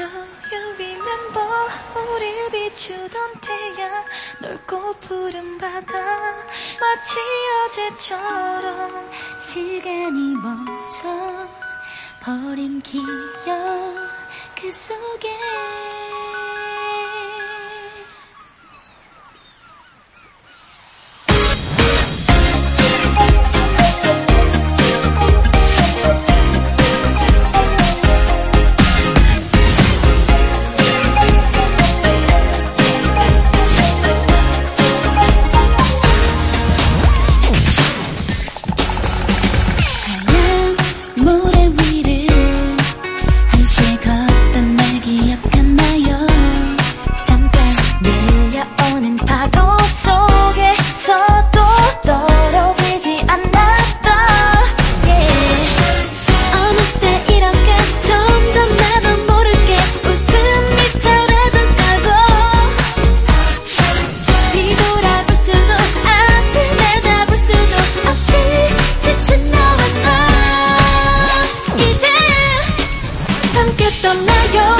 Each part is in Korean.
Do you remember 우리 비추던 태양 넓고 푸른 바다 마치 어제처럼 시간이 멈춰 버린 기억 그 속에 만나요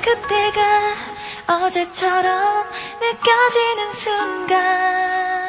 그때가 어제처럼 느껴지는 순간.